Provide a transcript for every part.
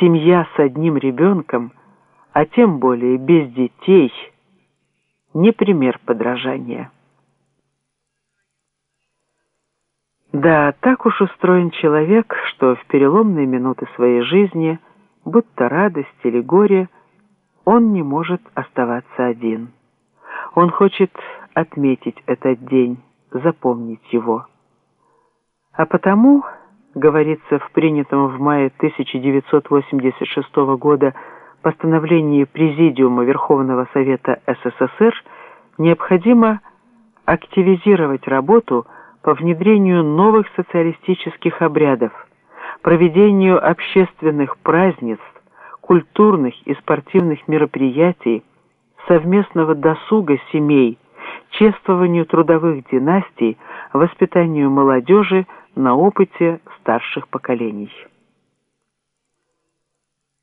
семья с одним ребенком, а тем более без детей, не пример подражания. Да, так уж устроен человек, что в переломные минуты своей жизни, будто радость или горе, он не может оставаться один. Он хочет отметить этот день, запомнить его. А потому, говорится в принятом в мае 1986 года постановлении Президиума Верховного Совета СССР, необходимо активизировать работу по внедрению новых социалистических обрядов, проведению общественных празднеств, культурных и спортивных мероприятий, совместного досуга семей, чествованию трудовых династий, воспитанию молодежи на опыте старших поколений.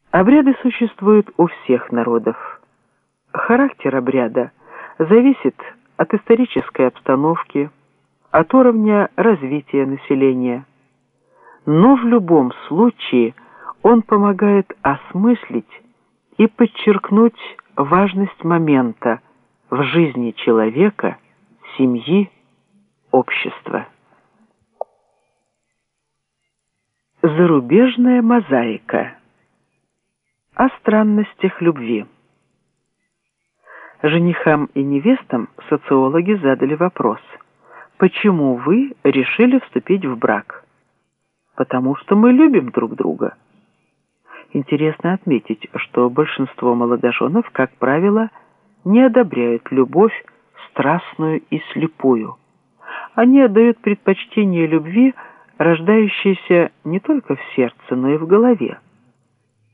Обряды существуют у всех народов. Характер обряда зависит от исторической обстановки, от уровня развития населения. Но в любом случае он помогает осмыслить и подчеркнуть важность момента в жизни человека, семьи, общества. Зарубежная мозаика о странностях любви. Женихам и невестам социологи задали вопрос – Почему вы решили вступить в брак? Потому что мы любим друг друга. Интересно отметить, что большинство молодоженов, как правило, не одобряют любовь страстную и слепую. Они отдают предпочтение любви, рождающейся не только в сердце, но и в голове.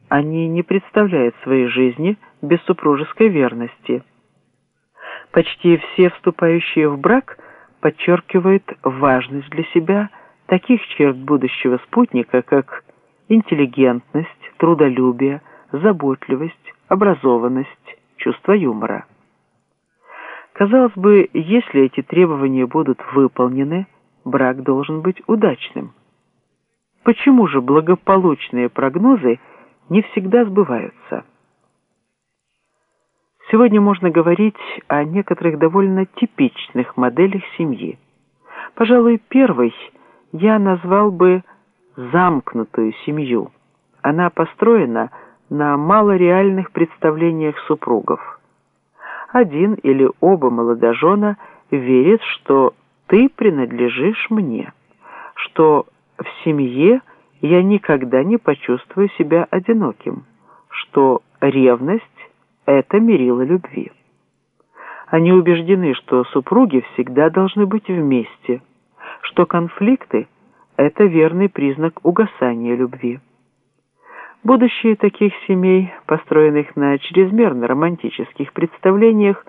Они не представляют своей жизни без супружеской верности. Почти все вступающие в брак – подчеркивает важность для себя таких черт будущего спутника, как интеллигентность, трудолюбие, заботливость, образованность, чувство юмора. Казалось бы, если эти требования будут выполнены, брак должен быть удачным. Почему же благополучные прогнозы не всегда сбываются? Сегодня можно говорить о некоторых довольно типичных моделях семьи. Пожалуй, первой я назвал бы замкнутую семью. Она построена на малореальных представлениях супругов. Один или оба молодожена верят, что ты принадлежишь мне, что в семье я никогда не почувствую себя одиноким, что ревность это мерило любви. Они убеждены, что супруги всегда должны быть вместе, что конфликты – это верный признак угасания любви. Будущее таких семей, построенных на чрезмерно романтических представлениях,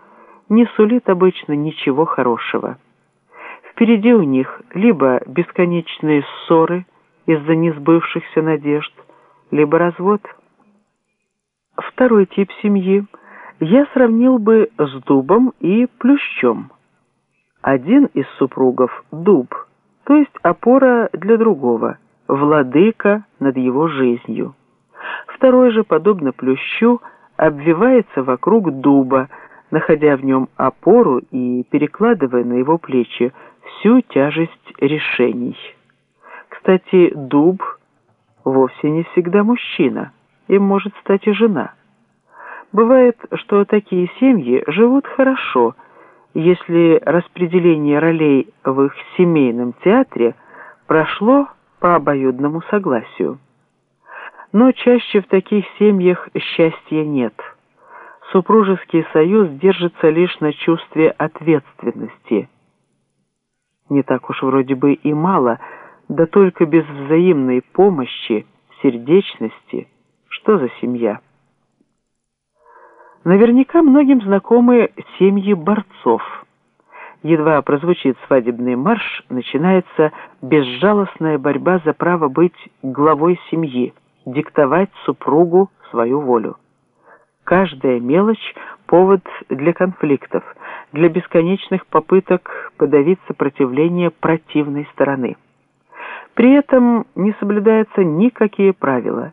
не сулит обычно ничего хорошего. Впереди у них либо бесконечные ссоры из-за несбывшихся надежд, либо развод – Второй тип семьи я сравнил бы с дубом и плющом. Один из супругов – дуб, то есть опора для другого, владыка над его жизнью. Второй же, подобно плющу, обвивается вокруг дуба, находя в нем опору и перекладывая на его плечи всю тяжесть решений. Кстати, дуб вовсе не всегда мужчина – им может стать и жена. Бывает, что такие семьи живут хорошо, если распределение ролей в их семейном театре прошло по обоюдному согласию. Но чаще в таких семьях счастья нет. Супружеский союз держится лишь на чувстве ответственности. Не так уж вроде бы и мало, да только без взаимной помощи, сердечности – что за семья? Наверняка многим знакомы семьи борцов. Едва прозвучит свадебный марш, начинается безжалостная борьба за право быть главой семьи, диктовать супругу свою волю. Каждая мелочь – повод для конфликтов, для бесконечных попыток подавить сопротивление противной стороны. При этом не соблюдаются никакие правила –